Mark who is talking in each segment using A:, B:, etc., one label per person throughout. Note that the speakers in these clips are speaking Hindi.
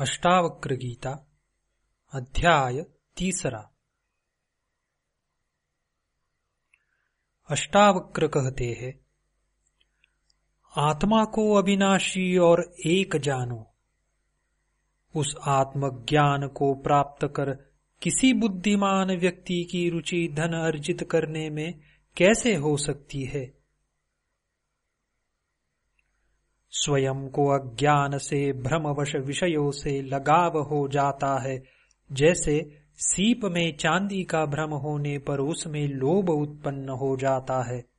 A: अष्टावक्र गीता अध्याय तीसरा। अष्टावक्र कहते हैं, आत्मा को अविनाशी और एक जानो। उस आत्मज्ञान को प्राप्त कर किसी बुद्धिमान व्यक्ति की रुचि धन अर्जित करने में कैसे हो सकती है? स्वयं को अज्ञान से, भ्रमवश विषयों से लगाव हो जाता है। जैसे सीप में चांदी का भ्रम होने पर उसमें लोभ उत्पन्न हो जाता है।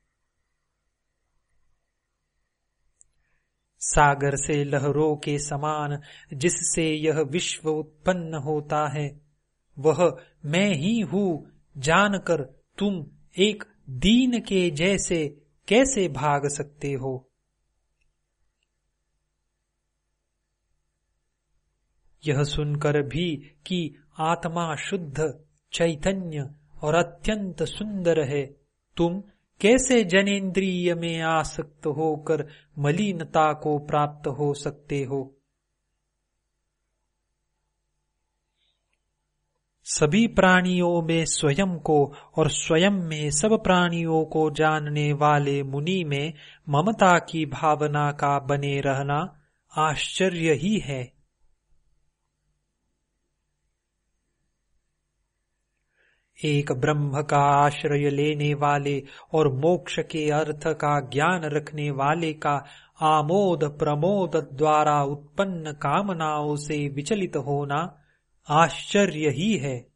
A: सागर से लहरों के समान जिससे यह विश्व उत्पन्न होता है, वह मैं ही हूँ, जानकर तुम एक दीन के जैसे कैसे भाग सकते हो? यह सुनकर भी कि आत्मा शुद्ध, चैतन्य और अत्यंत सुंदर है। तुम कैसे जनेन्द्रिय में आसक्त होकर मलिनता को प्राप्त हो सकते हो? सभी प्राणियों में स्वयं को और स्वयं में सब प्राणियों को जानने वाले मुनि में ममता की भावना का बने रहना आश्चर्य ही है। एक ब्रह्म का आश्रय लेने वाले और मोक्ष के अर्थ का ज्ञान रखने वाले का आमोद प्रमोद द्वारा उत्पन्न कामनाओं से विचलित होना आश्चर्य ही है।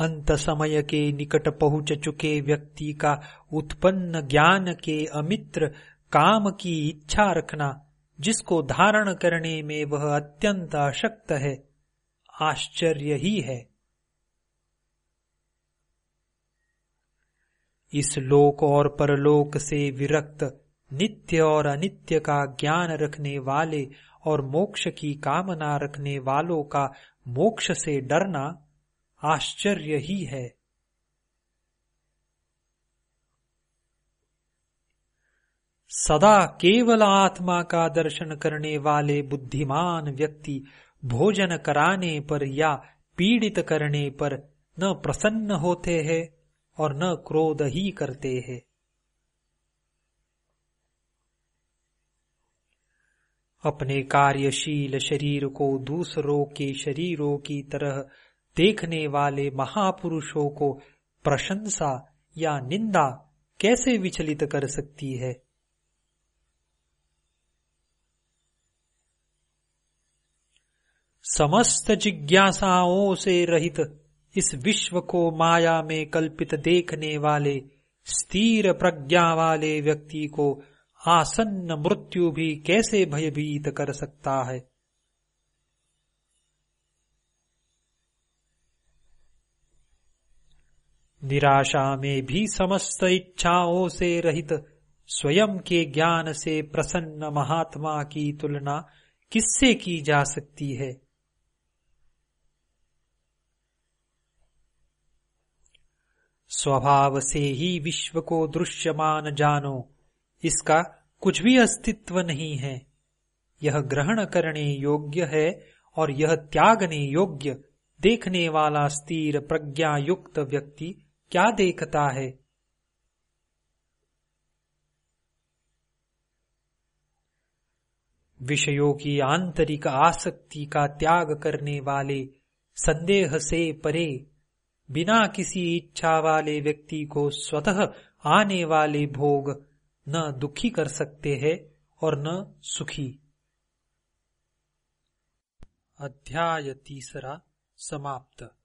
A: अंत समय के निकट पहुँच चुके व्यक्ति का उत्पन्न ज्ञान के अमित्र काम की इच्छा रखना जिसको धारण करने में वह अत्यंत अशक्त है, आश्चर्य ही है। इस लोक और परलोक से विरक्त, नित्य और अनित्य का ज्ञान रखने वाले और मोक्ष की कामना रखने वालों का मोक्ष से डरना आश्चर्य ही है। सदा केवल आत्मा का दर्शन करने वाले बुद्धिमान व्यक्ति भोजन कराने पर या पीड़ित करने पर न प्रसन्न होते हैं और न क्रोध ही करते हैं। अपने कार्यशील शरीर को दूसरों के शरीरों की तरह देखने वाले महापुरुषों को प्रशंसा या निंदा कैसे विचलित कर सकती है? समस्त जिज्ञासाओं से रहित इस विश्व को माया में कल्पित देखने वाले, स्थिर प्रज्ञा वाले व्यक्ति को आसन्न मृत्यु भी कैसे भयभीत कर सकता है? निराशा में भी समस्त इच्छाओं से रहित स्वयं के ज्ञान से प्रसन्न महात्मा की तुलना किससे की जा सकती है? स्वभाव से ही विश्व को दृश्यमान जानो। इसका कुछ भी अस्तित्व नहीं है। यह ग्रहण करने योग्य है और यह त्यागने योग्य। देखने वाला स्थिर प्रज्ञा युक्त व्यक्ति क्या देखता है? विषयों की आंतरिक आसक्ति का त्याग करने वाले संदेह से परे बिना किसी इच्छा वाले व्यक्ति को स्वतः आने वाले भोग न दुखी कर सकते हैं और न सुखी। अध्याय तीसरा समाप्त।